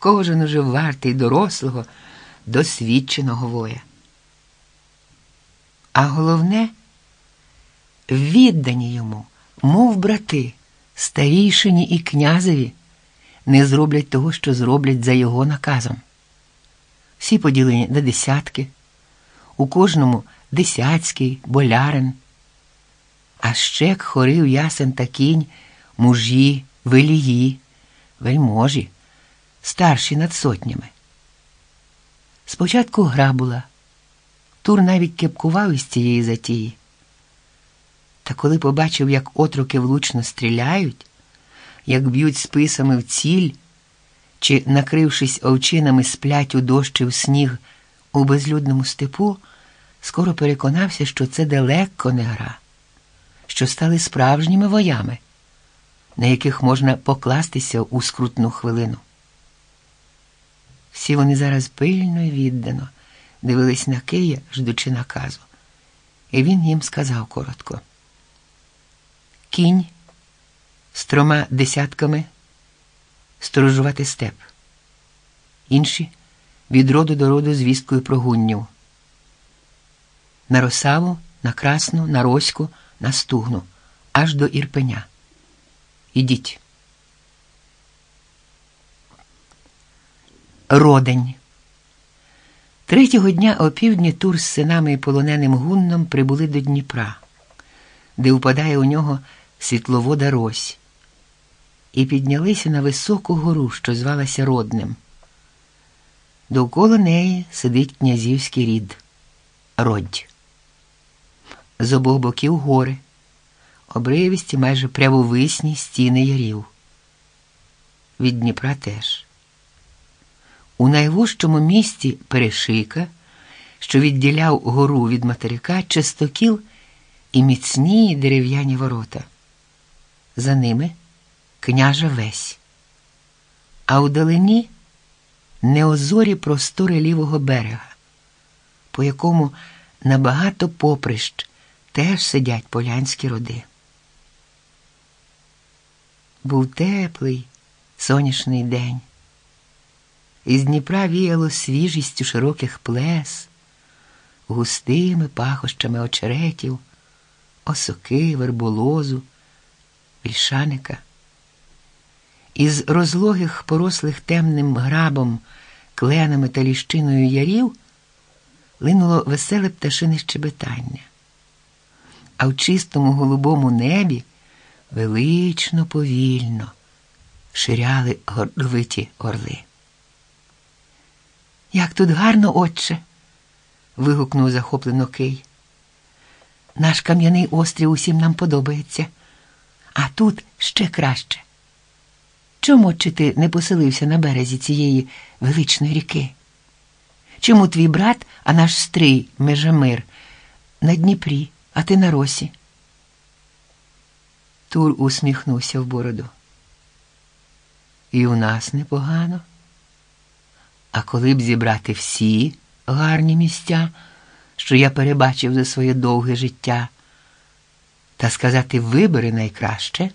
кожен уже вартий дорослого, досвідченого воя. А головне, віддані йому, мов брати, старійшині і князеві, не зроблять того, що зроблять за його наказом. Всі поділені на десятки, у кожному десяцький, болярин, а ще хорив ясен та кінь, мужі, велії, вельможі, старші над сотнями. Спочатку гра була, Тур навіть кепкував із цієї затії. Та коли побачив, як отроки влучно стріляють, як б'ють списами в ціль, чи, накрившись овчинами, сплять у дощ і в сніг у безлюдному степу, скоро переконався, що це далеко не гра, що стали справжніми воями, на яких можна покластися у скрутну хвилину. Всі вони зараз пильно і віддано дивились на Кия, ждучи наказу, і він їм сказав коротко: Кінь з трьома десятками сторожувати степ, інші від роду до роду з вісткою про гуннів. На росаву, на красну, на роську, на стугну, аж до Ірпеня. Ідіть. Родень. Третього дня опівдні Тур з синами і полоненим гунном прибули до Дніпра, де впадає у нього світловода Рось, і піднялися на високу гору, що звалася Родним. Довкола неї сидить князівський рід Родь. З обох боків гори, обривісті майже прявовисні стіни ярів. Від Дніпра теж. У найвужчому місті Перешика, що відділяв гору від материка, чистокіл і міцні дерев'яні ворота. За ними княжа весь. А удалині неозорі простори лівого берега, по якому набагато поприщ теж сидять полянські роди. Був теплий сонячний день. Із Дніпра віяло свіжістю широких плес, густими пахощами очеретів, осоки, верболозу, вільшаника. Із розлогих, порослих темним грабом, кленами та ліщиною ярів линуло веселе пташине щебетання, а в чистому голубому небі велично повільно ширяли гордовиті орли. Як тут гарно, отче. вигукнув захоплено Кий. Наш кам'яний острів усім нам подобається, а тут ще краще. Чому чи ти не поселився на березі цієї величної ріки? Чому твій брат, а наш стрий Межамир, на Дніпрі, а ти на росі? Тур усміхнувся в бороду. І у нас непогано. А коли б зібрати всі гарні місця, що я перебачив за своє довге життя, та сказати вибери найкраще,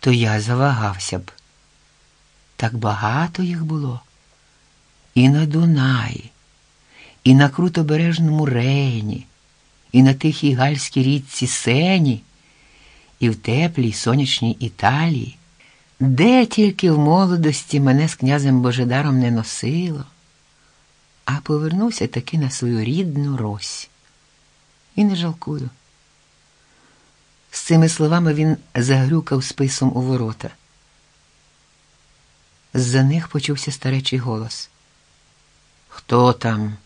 то я завагався б. Так багато їх було. І на Дунаї, і на крутобережному Рейні, і на тихій гальській річці Сені, і в теплій сонячній Італії. Де тільки в молодості мене з князем Божедаром не носило, а повернувся таки на свою рідну Рось. І не жалкую. З цими словами він загрюкав списом у ворота. З-за них почувся старечий голос. Хто там?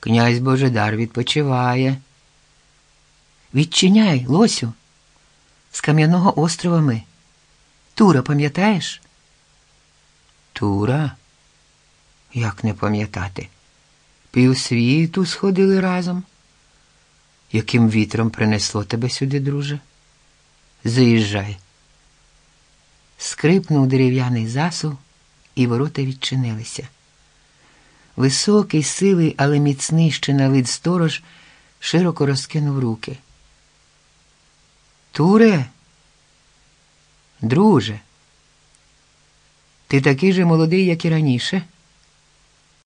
Князь Божедар відпочиває. Відчиняй, Лосю, з Кам'яного острова ми. Тура, пам'ятаєш? Тура? Як не пам'ятати? Півсвіту сходили разом. Яким вітром принесло тебе сюди, друже? Заїжджай. Скрипнув дерев'яний засув, і ворота відчинилися. Високий, силий, але міцний ще на вид сторож широко розкинув руки. Туре? Друже, Ти такий же молодий, як і раніше.